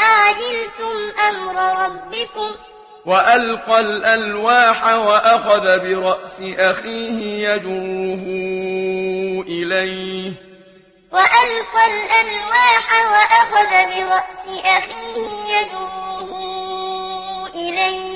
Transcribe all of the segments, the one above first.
أعجلتم أمر ربكم؟ وألقى الألواح وأخذ برأس أخيه يجره إليه. وألقى الألواح وأخذ برأس أخيه يجره إليه.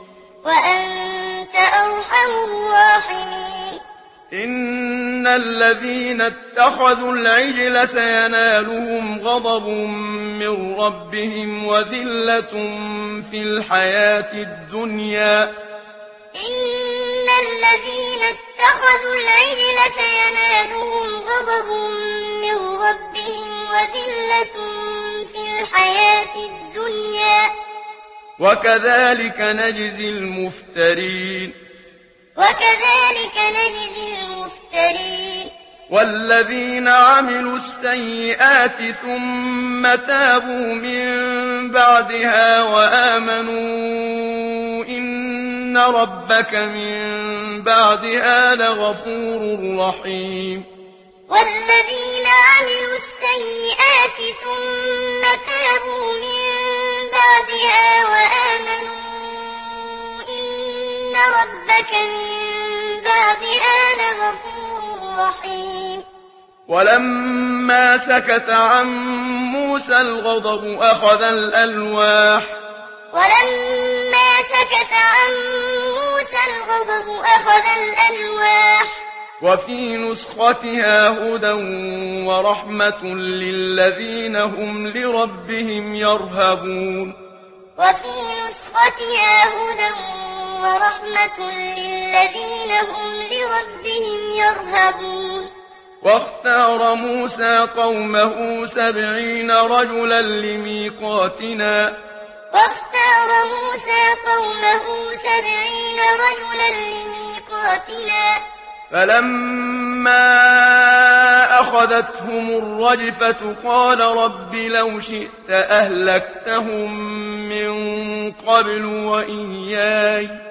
وأنت أرحم الراحمين. إن الذين اتخذوا العجل سينالهم غضب من ربهم وذلة في الحياة الدنيا. إن الذين اتخذوا العجل سينالهم غضب من ربهم وذلة في الحياة وكذلك نجزي المفترين وكذلك نجزي المفترين والذين عملوا السيئات ثم تابوا من بعدها وآمنوا إن ربك من بعدها لغفور رحيم والذين عملوا لك من بعد آل غفور رحيم. ولما سكت عن موسى الغضب أخذ الألواح. ولما سكت عن موسى الغضب أخذ الألواح. وفي نسختها هدى ورحمة للذين هم لربهم يرهبون. وفي نسختها هدى ورحمة للذين هم لربهم يرهبون. واختار موسى قومه سبعين رجلا لميقاتنا. واختار موسى قومه سبعين رجلا لميقاتنا. فلما أخذتهم الرجفة قال رب لو شئت أهلكتهم من قبل وإياي. فلما أخذتهم الرجفة قال رب لو شئت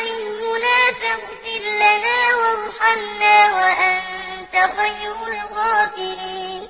منهنا فاغفر لنا وارحمنا وأنت خير الغافرين.